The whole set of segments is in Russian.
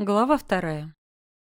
Глава вторая.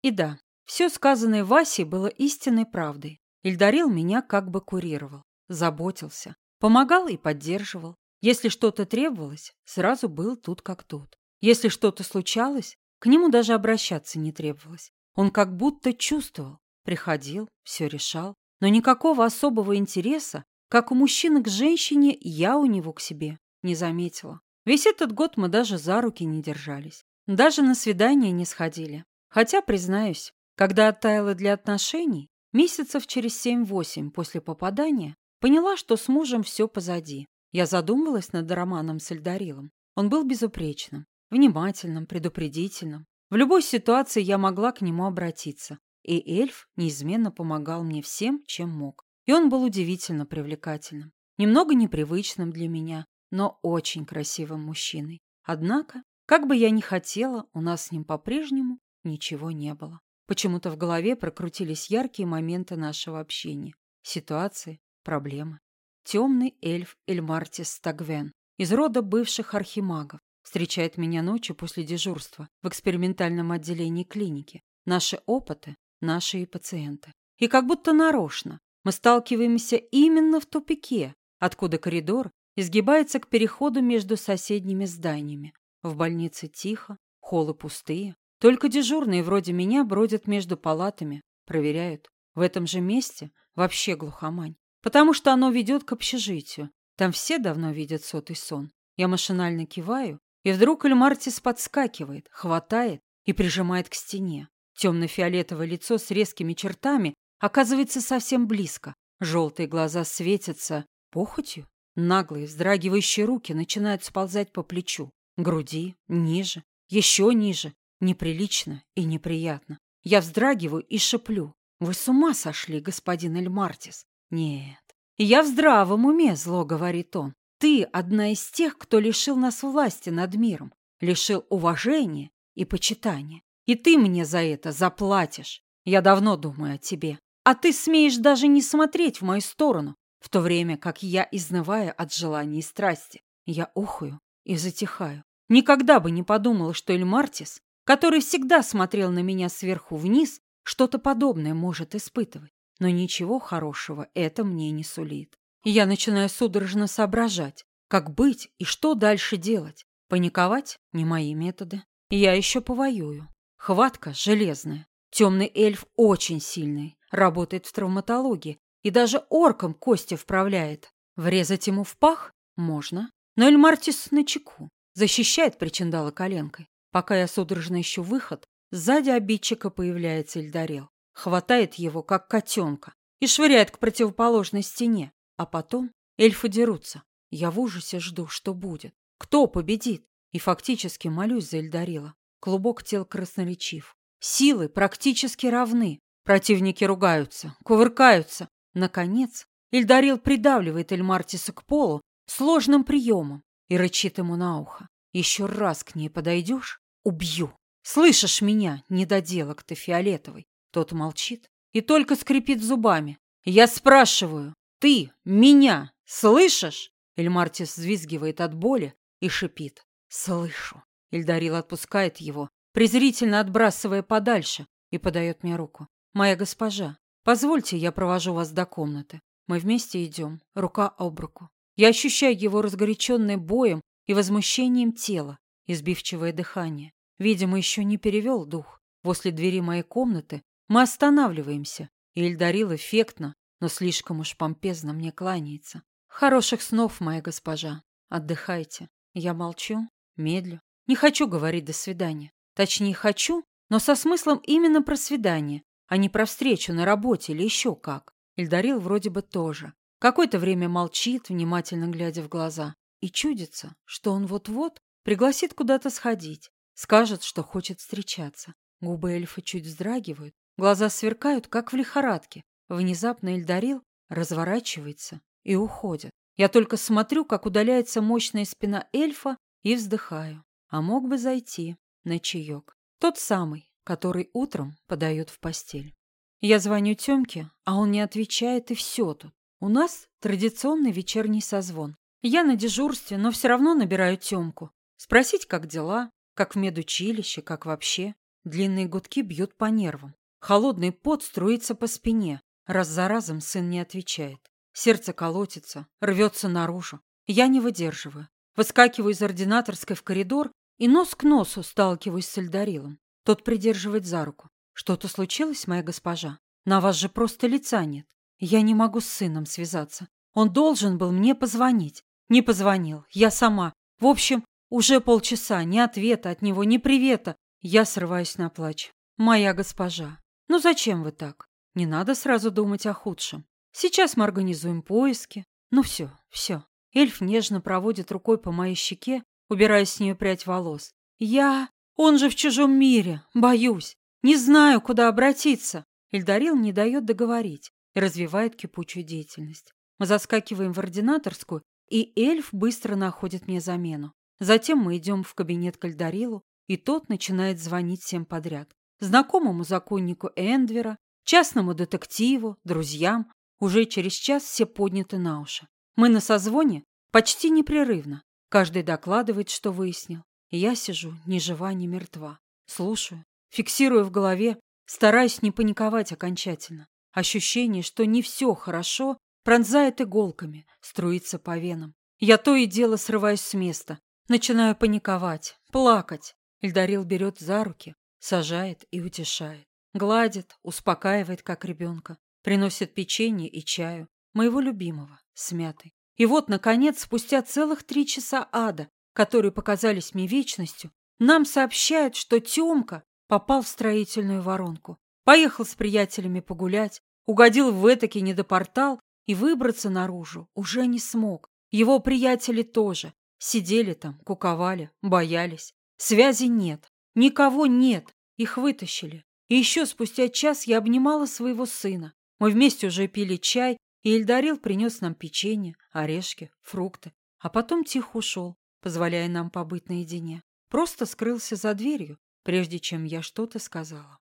И да, все сказанное Васей было истинной правдой. Ильдарил меня как бы курировал, заботился, помогал и поддерживал. Если что-то требовалось, сразу был тут как тут. Если что-то случалось, к нему даже обращаться не требовалось. Он как будто чувствовал, приходил, все решал, но никакого особого интереса, как у мужчины к женщине, я у него к себе не заметила. Весь этот год мы даже за руки не держались. Даже на свидание не сходили. Хотя, признаюсь, когда оттаяла для отношений, месяцев через семь-восемь после попадания, поняла, что с мужем все позади. Я задумалась над романом с Эльдарилом. Он был безупречным, внимательным, предупредительным. В любой ситуации я могла к нему обратиться. И эльф неизменно помогал мне всем, чем мог. И он был удивительно привлекательным. Немного непривычным для меня, но очень красивым мужчиной. Однако как бы я ни хотела, у нас с ним по-прежнему ничего не было. Почему-то в голове прокрутились яркие моменты нашего общения. Ситуации, проблемы. Темный эльф Эльмартис Стагвен из рода бывших архимагов встречает меня ночью после дежурства в экспериментальном отделении клиники. Наши опыты, наши и пациенты. И как будто нарочно мы сталкиваемся именно в тупике, откуда коридор изгибается к переходу между соседними зданиями. В больнице тихо, холлы пустые. Только дежурные вроде меня бродят между палатами, проверяют. В этом же месте вообще глухомань. Потому что оно ведет к общежитию. Там все давно видят сотый сон. Я машинально киваю, и вдруг Эльмартис подскакивает, хватает и прижимает к стене. Темно-фиолетовое лицо с резкими чертами оказывается совсем близко. Желтые глаза светятся похотью. Наглые, вздрагивающие руки начинают сползать по плечу. Груди, ниже, еще ниже. Неприлично и неприятно. Я вздрагиваю и шеплю. Вы с ума сошли, господин Эльмартис? Нет. Я в здравом уме, зло говорит он. Ты одна из тех, кто лишил нас власти над миром, лишил уважения и почитания. И ты мне за это заплатишь. Я давно думаю о тебе. А ты смеешь даже не смотреть в мою сторону, в то время как я изнываю от желания и страсти. Я ухаю и затихаю. Никогда бы не подумала, что Эльмартис, который всегда смотрел на меня сверху вниз, что-то подобное может испытывать. Но ничего хорошего это мне не сулит. я начинаю судорожно соображать, как быть и что дальше делать. Паниковать – не мои методы. Я еще повоюю. Хватка железная. Темный эльф очень сильный, работает в травматологии и даже орком кости вправляет. Врезать ему в пах можно, но Эльмартис на чеку. Защищает причиндала коленкой. Пока я судорожно ищу выход, сзади обидчика появляется Эльдарел. Хватает его, как котенка, и швыряет к противоположной стене. А потом эльфы дерутся. Я в ужасе жду, что будет. Кто победит? И фактически молюсь за Эльдарила. Клубок тел красноречив. Силы практически равны. Противники ругаются, кувыркаются. Наконец, Эльдарил придавливает Эльмартиса к полу сложным приемом и рычит ему на ухо. Еще раз к ней подойдешь — убью. Слышишь меня, недоделок ты фиолетовый? Тот молчит и только скрипит зубами. Я спрашиваю, ты меня слышишь? Эльмартис взвизгивает от боли и шипит. Слышу. Эльдарил отпускает его, презрительно отбрасывая подальше, и подает мне руку. Моя госпожа, позвольте, я провожу вас до комнаты. Мы вместе идем, рука об руку. Я ощущаю его разгоряченное боем и возмущением тела, избивчивое дыхание. Видимо, еще не перевел дух. Возле двери моей комнаты мы останавливаемся, и Эльдарил эффектно, но слишком уж помпезно мне кланяется. Хороших снов, моя госпожа. Отдыхайте. Я молчу, медлю. Не хочу говорить «до свидания». Точнее, хочу, но со смыслом именно про свидание, а не про встречу на работе или еще как. Эльдарил вроде бы тоже. Какое-то время молчит, внимательно глядя в глаза. И чудится, что он вот-вот пригласит куда-то сходить, скажет, что хочет встречаться. Губы эльфа чуть вздрагивают, глаза сверкают, как в лихорадке. Внезапно Эльдарил разворачивается и уходит. Я только смотрю, как удаляется мощная спина эльфа и вздыхаю. А мог бы зайти на чаек. Тот самый, который утром подают в постель. Я звоню Тёмке, а он не отвечает, и все тут. У нас традиционный вечерний созвон. Я на дежурстве, но все равно набираю Тёмку. Спросить, как дела, как в медучилище, как вообще. Длинные гудки бьют по нервам. Холодный пот струится по спине. Раз за разом сын не отвечает. Сердце колотится, рвется наружу. Я не выдерживаю. Выскакиваю из ординаторской в коридор и нос к носу сталкиваюсь с Эльдарилом. Тот придерживает за руку. Что-то случилось, моя госпожа? На вас же просто лица нет. Я не могу с сыном связаться. Он должен был мне позвонить. Не позвонил. Я сама. В общем, уже полчаса ни ответа от него, ни привета. Я срываюсь на плач. Моя госпожа, ну зачем вы так? Не надо сразу думать о худшем. Сейчас мы организуем поиски. Ну все, все. Эльф нежно проводит рукой по моей щеке, убирая с нее прядь волос. Я... Он же в чужом мире. Боюсь. Не знаю, куда обратиться. Эльдарил не дает договорить и развивает кипучую деятельность. Мы заскакиваем в ординаторскую, и эльф быстро находит мне замену. Затем мы идем в кабинет к Эльдарилу, и тот начинает звонить всем подряд. Знакомому законнику Эндвера, частному детективу, друзьям. Уже через час все подняты на уши. Мы на созвоне почти непрерывно. Каждый докладывает, что выяснил. Я сижу ни жива, ни мертва. Слушаю, фиксирую в голове, стараюсь не паниковать окончательно. Ощущение, что не все хорошо, пронзает иголками, струится по венам. Я то и дело срываюсь с места, начинаю паниковать, плакать. Ильдарил берет за руки, сажает и утешает. Гладит, успокаивает, как ребенка. Приносит печенье и чаю, моего любимого, с мятой. И вот, наконец, спустя целых три часа ада, которые показались мне вечностью, нам сообщают, что Тёмка попал в строительную воронку. Поехал с приятелями погулять, угодил в этакий недопортал и выбраться наружу уже не смог. Его приятели тоже. Сидели там, куковали, боялись. Связи нет, никого нет. Их вытащили. И еще спустя час я обнимала своего сына. Мы вместе уже пили чай, и Эльдарил принес нам печенье, орешки, фрукты. А потом тихо ушел, позволяя нам побыть наедине. Просто скрылся за дверью, прежде чем я что-то сказала.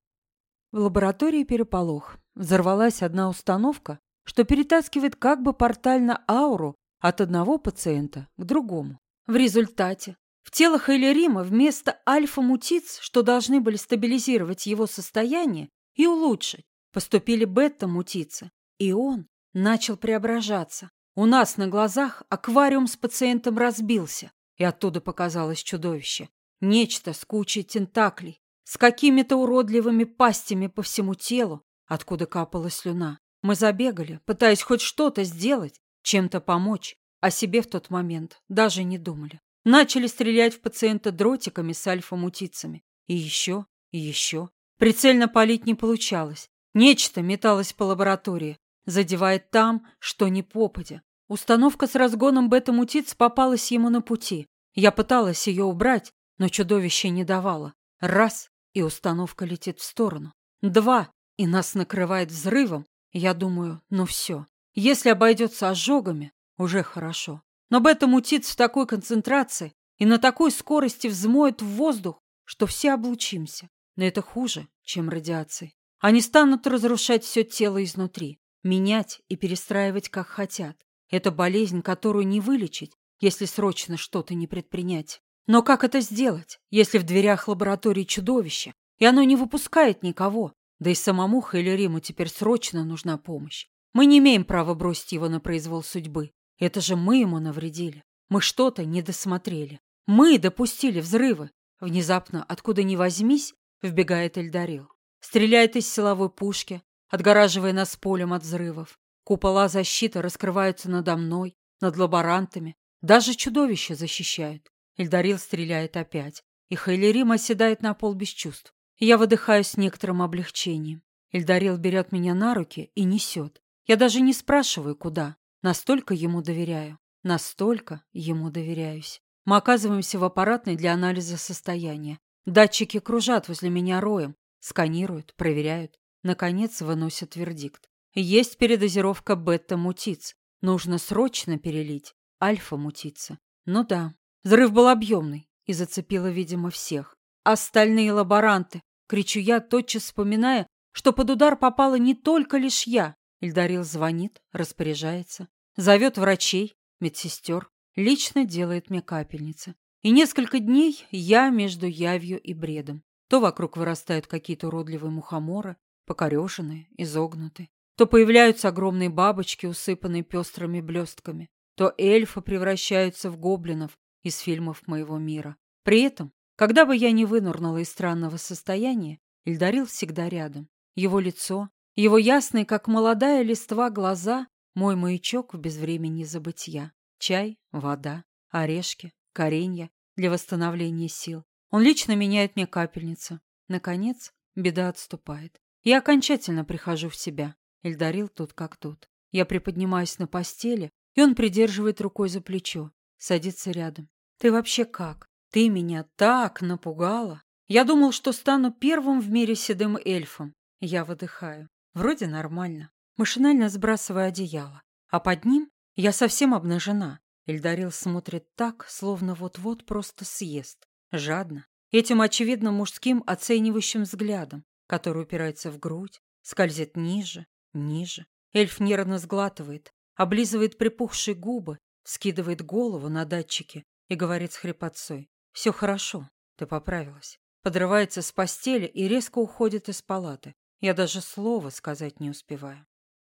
В лаборатории переполох. Взорвалась одна установка, что перетаскивает как бы портально ауру от одного пациента к другому. В результате в телах Элерима вместо альфа-мутиц, что должны были стабилизировать его состояние и улучшить, поступили бета-мутицы, и он начал преображаться. У нас на глазах аквариум с пациентом разбился, и оттуда показалось чудовище. Нечто с кучей тентаклей, с какими-то уродливыми пастями по всему телу, откуда капала слюна. Мы забегали, пытаясь хоть что-то сделать, чем-то помочь, о себе в тот момент даже не думали. Начали стрелять в пациента дротиками с альфа-мутицами. И еще, и еще. Прицельно палить не получалось. Нечто металось по лаборатории, задевая там, что не попадя. Установка с разгоном бета-мутиц попалась ему на пути. Я пыталась ее убрать, но чудовище не давало. Раз, и установка летит в сторону. Два, и нас накрывает взрывом. Я думаю, ну все. Если обойдется ожогами, уже хорошо. Но бета-мутиц в такой концентрации и на такой скорости взмоет в воздух, что все облучимся. Но это хуже, чем радиация. Они станут разрушать все тело изнутри, менять и перестраивать, как хотят. Это болезнь, которую не вылечить, если срочно что-то не предпринять. Но как это сделать, если в дверях лаборатории чудовище, и оно не выпускает никого? Да и самому Хейлериму теперь срочно нужна помощь. Мы не имеем права бросить его на произвол судьбы. Это же мы ему навредили. Мы что-то не досмотрели. Мы допустили взрывы. Внезапно, откуда ни возьмись, вбегает Эльдарил. Стреляет из силовой пушки, отгораживая нас полем от взрывов. Купола защиты раскрываются надо мной, над лаборантами. Даже чудовище защищает. Эльдарил стреляет опять. И Хейлерим оседает на пол без чувств. Я выдыхаю с некоторым облегчением. Эльдарил берет меня на руки и несет. Я даже не спрашиваю, куда. Настолько ему доверяю. Настолько ему доверяюсь. Мы оказываемся в аппаратной для анализа состояния. Датчики кружат возле меня роем, сканируют, проверяют. Наконец выносят вердикт. Есть передозировка бета-мутиц. Нужно срочно перелить. Альфа-мутица. Ну да. Взрыв был объемный и зацепило, видимо, всех. Остальные лаборанты. Кричу я, тотчас вспоминая, что под удар попала не только лишь я. Ильдарил звонит, распоряжается, зовет врачей, медсестер, лично делает мне капельницы. И несколько дней я между явью и бредом. То вокруг вырастают какие-то уродливые мухоморы, покореженные, изогнутые. То появляются огромные бабочки, усыпанные пестрыми блестками. То эльфы превращаются в гоблинов из фильмов моего мира. При этом, когда бы я не вынурнула из странного состояния, Ильдарил всегда рядом. Его лицо, его ясные, как молодая листва, глаза — мой маячок в безвремени забытья. Чай, вода, орешки, коренья для восстановления сил. Он лично меняет мне капельницу. Наконец, беда отступает. Я окончательно прихожу в себя. Эльдарил тут как тут. Я приподнимаюсь на постели, и он придерживает рукой за плечо, садится рядом. «Ты вообще как? Ты меня так напугала!» Я думал, что стану первым в мире седым эльфом. Я выдыхаю. Вроде нормально. Машинально сбрасываю одеяло. А под ним я совсем обнажена. Эльдарил смотрит так, словно вот-вот просто съест. Жадно. Этим очевидно мужским оценивающим взглядом, который упирается в грудь, скользит ниже, ниже. Эльф нервно сглатывает, облизывает припухшие губы, скидывает голову на датчики и говорит с хрипотцой. «Все хорошо, ты поправилась». Подрывается с постели и резко уходит из палаты. Я даже слова сказать не успеваю.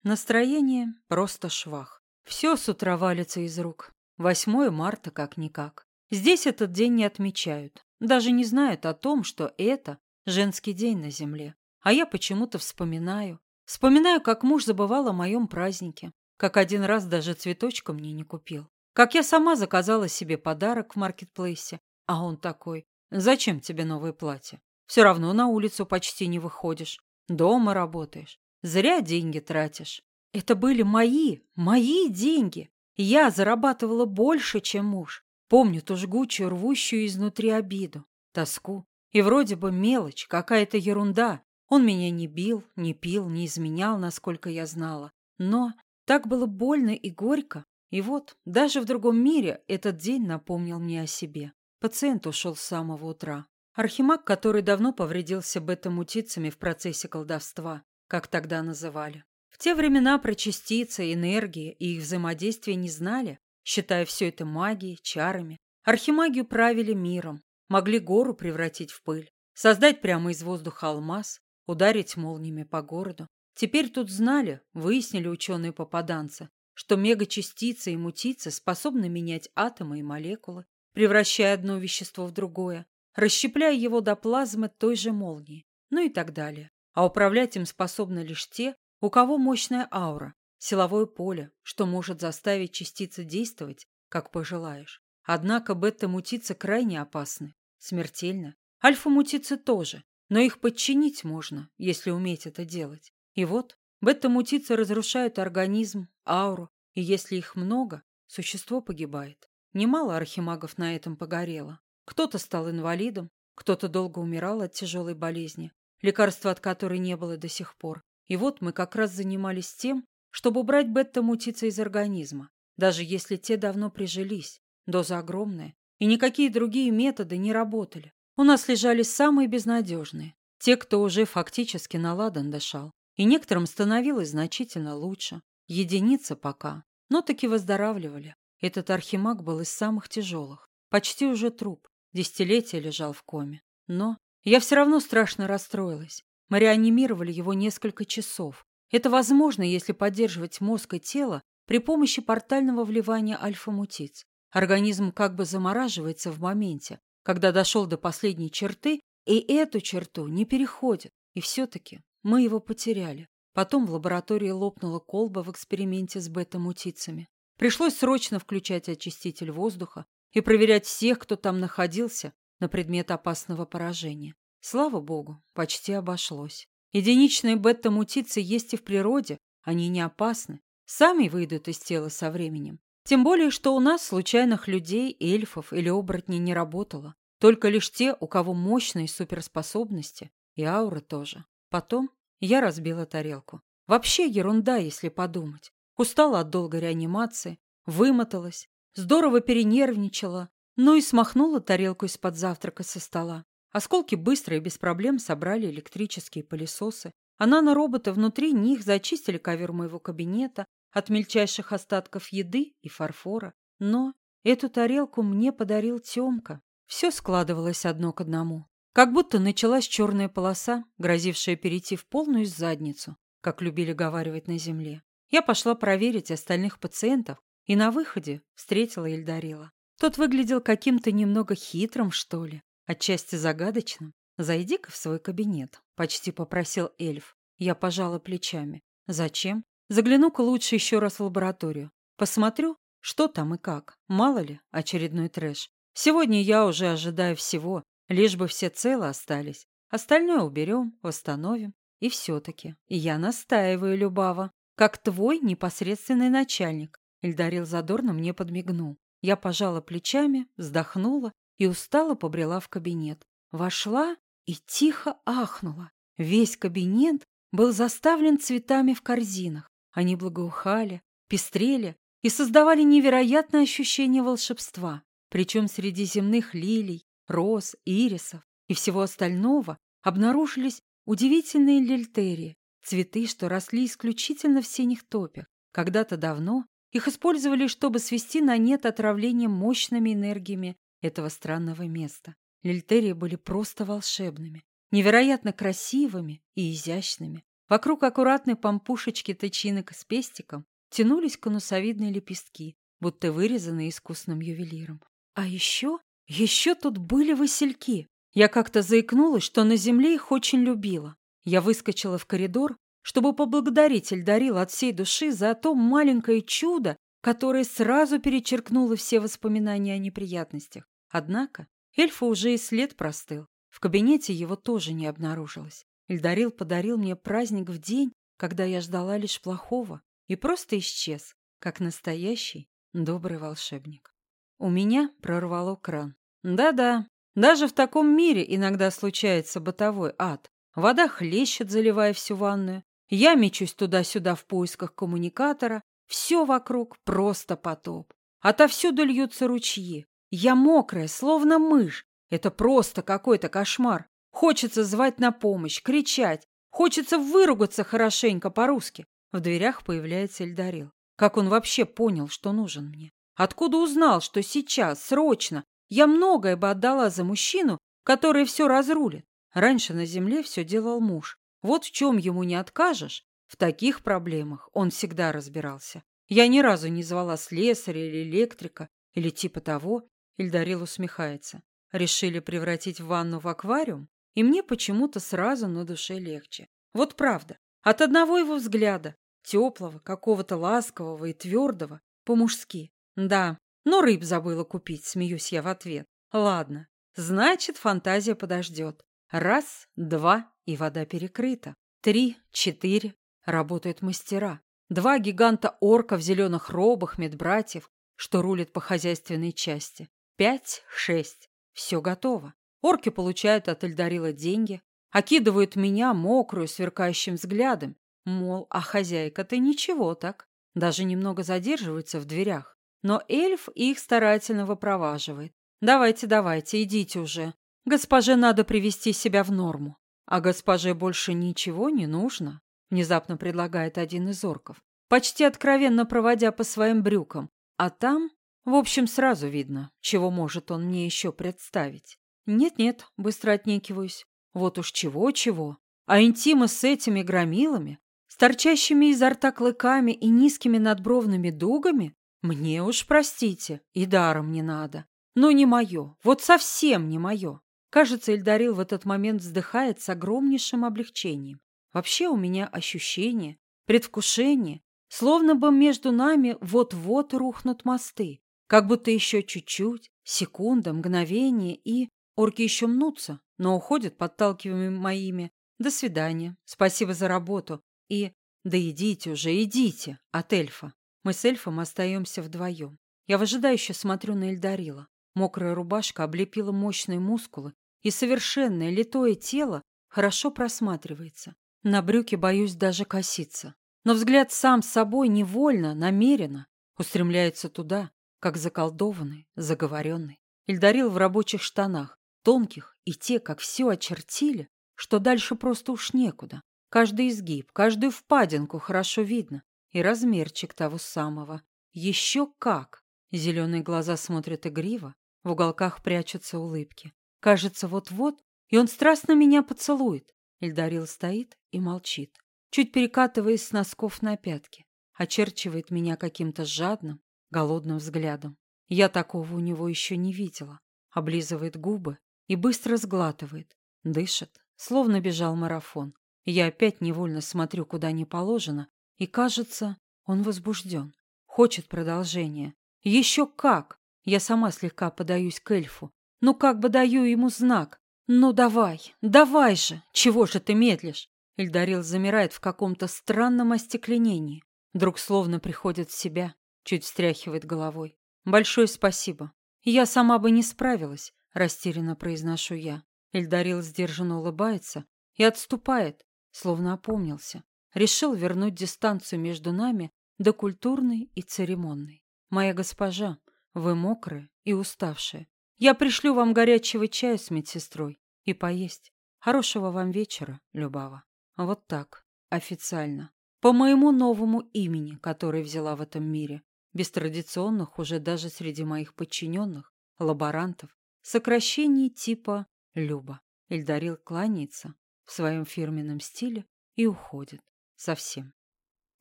Настроение просто швах. Все с утра валится из рук. 8 марта как-никак. Здесь этот день не отмечают. Даже не знают о том, что это женский день на земле. А я почему-то вспоминаю. Вспоминаю, как муж забывал о моем празднике. Как один раз даже цветочка мне не купил. Как я сама заказала себе подарок в маркетплейсе. А он такой, зачем тебе новое платье? Все равно на улицу почти не выходишь. Дома работаешь. Зря деньги тратишь. Это были мои, мои деньги. Я зарабатывала больше, чем муж. Помню ту жгучую, рвущую изнутри обиду, тоску. И вроде бы мелочь, какая-то ерунда. Он меня не бил, не пил, не изменял, насколько я знала. Но так было больно и горько. И вот, даже в другом мире этот день напомнил мне о себе. Пациент ушел с самого утра. Архимаг, который давно повредился бета-мутицами в процессе колдовства, как тогда называли. В те времена про частицы, энергии и их взаимодействие не знали, считая все это магией, чарами. Архимагию правили миром, могли гору превратить в пыль, создать прямо из воздуха алмаз, ударить молниями по городу. Теперь тут знали, выяснили ученые-попаданцы, что мегачастицы и мутицы способны менять атомы и молекулы, превращая одно вещество в другое, расщепляя его до плазмы той же молнии, ну и так далее. А управлять им способны лишь те, у кого мощная аура, силовое поле, что может заставить частицы действовать, как пожелаешь. Однако бета-мутицы крайне опасны, смертельны. Альфа-мутицы тоже, но их подчинить можно, если уметь это делать. И вот бета-мутицы разрушают организм, ауру, и если их много, существо погибает. Немало архимагов на этом погорело. Кто-то стал инвалидом, кто-то долго умирал от тяжелой болезни, лекарства от которой не было до сих пор. И вот мы как раз занимались тем, чтобы убрать бета-мутицы из организма, даже если те давно прижились. Доза огромная, и никакие другие методы не работали. У нас лежали самые безнадежные, те, кто уже фактически наладан дышал. И некоторым становилось значительно лучше. Единицы пока, но таки выздоравливали. Этот архимаг был из самых тяжелых. Почти уже труп. Десятилетия лежал в коме. Но я все равно страшно расстроилась. Мы реанимировали его несколько часов. Это возможно, если поддерживать мозг и тело при помощи портального вливания альфа-мутиц. Организм как бы замораживается в моменте, когда дошел до последней черты, и эту черту не переходит. И все-таки мы его потеряли. Потом в лаборатории лопнула колба в эксперименте с бета-мутицами. Пришлось срочно включать очиститель воздуха и проверять всех, кто там находился, на предмет опасного поражения. Слава богу, почти обошлось. Единичные бета-мутицы есть и в природе, они не опасны. Сами выйдут из тела со временем. Тем более, что у нас случайных людей, эльфов или оборотней не работало. Только лишь те, у кого мощные суперспособности, и аура тоже. Потом я разбила тарелку. Вообще ерунда, если подумать. Устала от долгой реанимации, вымоталась, здорово перенервничала, ну и смахнула тарелку из-под завтрака со стола. Осколки быстро и без проблем собрали электрические пылесосы, а нанороботы внутри них зачистили ковер моего кабинета от мельчайших остатков еды и фарфора. Но эту тарелку мне подарил Тёмка. Все складывалось одно к одному. Как будто началась черная полоса, грозившая перейти в полную задницу, как любили говаривать на земле. Я пошла проверить остальных пациентов и на выходе встретила Ильдарила. Тот выглядел каким-то немного хитрым, что ли, отчасти загадочным. «Зайди-ка в свой кабинет», — почти попросил эльф. Я пожала плечами. «Зачем? Загляну-ка лучше еще раз в лабораторию. Посмотрю, что там и как. Мало ли, очередной трэш. Сегодня я уже ожидаю всего, лишь бы все целы остались. Остальное уберем, восстановим. И все-таки я настаиваю, Любава, как твой непосредственный начальник. Ильдарил задорно мне подмигнул. Я пожала плечами, вздохнула и устало побрела в кабинет. Вошла и тихо ахнула. Весь кабинет был заставлен цветами в корзинах. Они благоухали, пестрели и создавали невероятное ощущение волшебства. Причем среди земных лилий, роз, ирисов и всего остального обнаружились удивительные лильтерии, цветы, что росли исключительно в синих топях. Когда-то давно их использовали, чтобы свести на нет отравление мощными энергиями этого странного места. Лильтерии были просто волшебными, невероятно красивыми и изящными. Вокруг аккуратной помпушечки тычинок с пестиком тянулись конусовидные лепестки, будто вырезанные искусным ювелиром. А еще, еще тут были васильки. Я как-то заикнулась, что на земле их очень любила. Я выскочила в коридор, чтобы поблагодарить Эльдарила от всей души за то маленькое чудо, которое сразу перечеркнуло все воспоминания о неприятностях. Однако эльфа уже и след простыл. В кабинете его тоже не обнаружилось. Эльдарил подарил мне праздник в день, когда я ждала лишь плохого, и просто исчез, как настоящий добрый волшебник. У меня прорвало кран. Да-да, даже в таком мире иногда случается бытовой ад. Вода хлещет, заливая всю ванную. Я мечусь туда-сюда в поисках коммуникатора. Все вокруг просто потоп. Отовсюду льются ручьи. Я мокрая, словно мышь. Это просто какой-то кошмар. Хочется звать на помощь, кричать. Хочется выругаться хорошенько по-русски. В дверях появляется Эльдарил. Как он вообще понял, что нужен мне? Откуда узнал, что сейчас, срочно, я многое бы отдала за мужчину, который все разрулит? Раньше на земле все делал муж. Вот в чем ему не откажешь. В таких проблемах он всегда разбирался. Я ни разу не звала слесаря или электрика, или типа того. Ильдарил усмехается. Решили превратить ванну в аквариум? И мне почему-то сразу на душе легче. Вот правда. От одного его взгляда, теплого, какого-то ласкового и твердого, по-мужски. Да, но рыб забыла купить, смеюсь я в ответ. Ладно, значит, фантазия подождет. Раз, два, и вода перекрыта. Три, четыре, работают мастера. Два гиганта-орка в зеленых робах медбратьев, что рулят по хозяйственной части. Пять, шесть, все готово. Орки получают от Эльдарила деньги, окидывают меня мокрую, сверкающим взглядом, Мол, а хозяйка-то ничего так, даже немного задерживается в дверях. Но эльф их старательно выпроваживает. «Давайте, давайте, идите уже. Госпоже надо привести себя в норму. А госпоже больше ничего не нужно», — внезапно предлагает один из орков, почти откровенно проводя по своим брюкам. А там, в общем, сразу видно, чего может он мне еще представить. «Нет-нет», — быстро отнекиваюсь. «Вот уж чего-чего. А интимы с этими громилами с торчащими изо рта клыками и низкими надбровными дугами? Мне уж простите, и даром не надо. Но не мое, вот совсем не мое. Кажется, Эльдарил в этот момент вздыхает с огромнейшим облегчением. Вообще у меня ощущение, предвкушение, словно бы между нами вот-вот рухнут мосты. Как будто еще чуть-чуть, секунда, мгновение и... Орки еще мнутся, но уходят, подталкиваемые моими. До свидания. Спасибо за работу. И «Да идите уже, идите!» от эльфа. Мы с эльфом остаемся вдвоем. Я выжидающе смотрю на Эльдарила. Мокрая рубашка облепила мощные мускулы, и совершенное литое тело хорошо просматривается. На брюки боюсь даже коситься. Но взгляд сам собой невольно, намеренно устремляется туда, как заколдованный, заговоренный. Ильдарил в рабочих штанах, тонких, и те, как все очертили, что дальше просто уж некуда. Каждый изгиб, каждую впадинку хорошо видно. И размерчик того самого. Еще как! Зеленые глаза смотрят игриво, в уголках прячутся улыбки. Кажется, вот-вот и он страстно меня поцелует. Эльдарил стоит и молчит, чуть перекатываясь с носков на пятки, очерчивает меня каким-то жадным, голодным взглядом. Я такого у него еще не видела. Облизывает губы и быстро сглатывает, дышит, словно бежал марафон. Я опять невольно смотрю, куда не положено, и, кажется, он возбужден, хочет продолжения. Еще как! Я сама слегка подаюсь к эльфу, ну как бы даю ему знак. Ну давай, давай же! Чего же ты медлишь? Эльдарил замирает в каком-то странном остекленении. Вдруг словно приходит в себя, чуть встряхивает головой. Большое спасибо. Я сама бы не справилась, растерянно произношу я. Эльдарил сдержанно улыбается и отступает, словно опомнился. Решил вернуть дистанцию между нами до культурной и церемонной. Моя госпожа, вы мокрая и уставшая. Я пришлю вам горячего чая с медсестрой и поесть. Хорошего вам вечера, Любава. Вот так, официально. По моему новому имени, которое взяла в этом мире. Без традиционных уже даже среди моих подчиненных, лаборантов, сокращений типа Люба. Эльдарил кланяется в своем фирменном стиле и уходит. Совсем.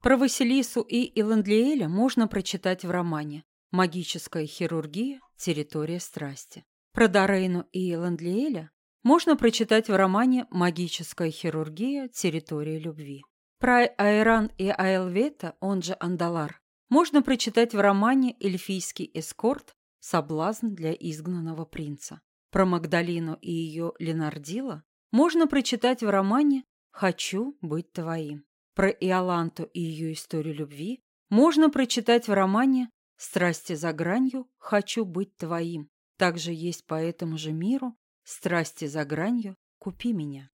Про Василису и Иландлиэля можно прочитать в романе «Магическая хирургия. Территория страсти». Про Дорейну и Иландлиэля можно прочитать в романе «Магическая хирургия. Территория любви». Про Айран и Айлвета, он же Андалар, можно прочитать в романе «Эльфийский эскорт. Соблазн для изгнанного принца». Про Магдалину и ее Ленардила можно прочитать в романе «Хочу быть твоим». Про Иоланту и ее историю любви можно прочитать в романе «Страсти за гранью. Хочу быть твоим». Также есть по этому же миру «Страсти за гранью. Купи меня».